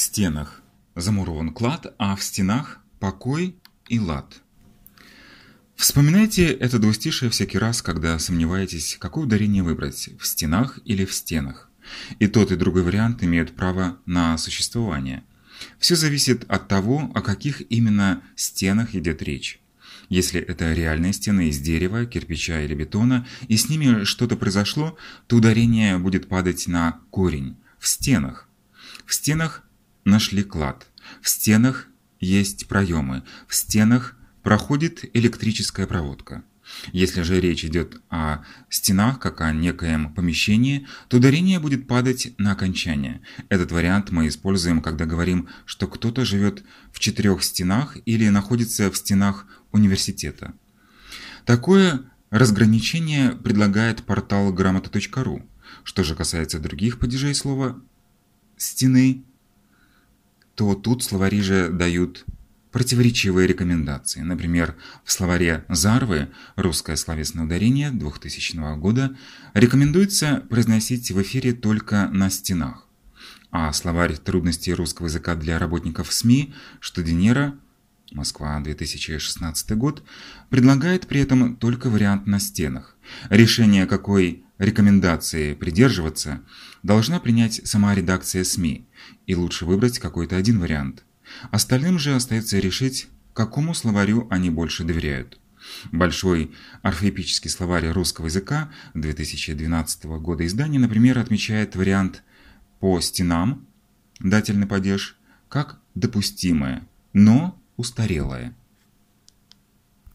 стенах замурован клад, а в стенах покой и лад. Вспоминайте это двустишее всякий раз, когда сомневаетесь, какое ударение выбрать – в стенах или в стенах. И тот, и другой вариант имеют право на существование. Все зависит от того, о каких именно стенах идет речь. Если это реальные стены из дерева, кирпича или бетона, и с ними что-то произошло, то ударение будет падать на корень, в стенах. В стенах нашли клад. В стенах есть проемы. В стенах проходит электрическая проводка. Если же речь идет о стенах, как о некоем помещении, то ударение будет падать на окончание. Этот вариант мы используем, когда говорим, что кто-то живет в четырех стенах или находится в стенах университета. Такое разграничение предлагает портал грамота.ру. Что же касается других падежей слова «стены», то тут словари же дают противоречивые рекомендации. Например, в словаре Зарвы «Русское словесное ударение» 2000 года рекомендуется произносить в эфире только на стенах. А словарь трудностей русского языка для работников СМИ «Штудинера» Москва, 2016 год, предлагает при этом только вариант на стенах. Решение, какой рекомендации придерживаться, должна принять сама редакция СМИ, и лучше выбрать какой-то один вариант. Остальным же остается решить, какому словарю они больше доверяют. Большой орфоэпический словарь русского языка 2012 года издания, например, отмечает вариант «по стенам» дательный падеж как допустимое, но устарелое.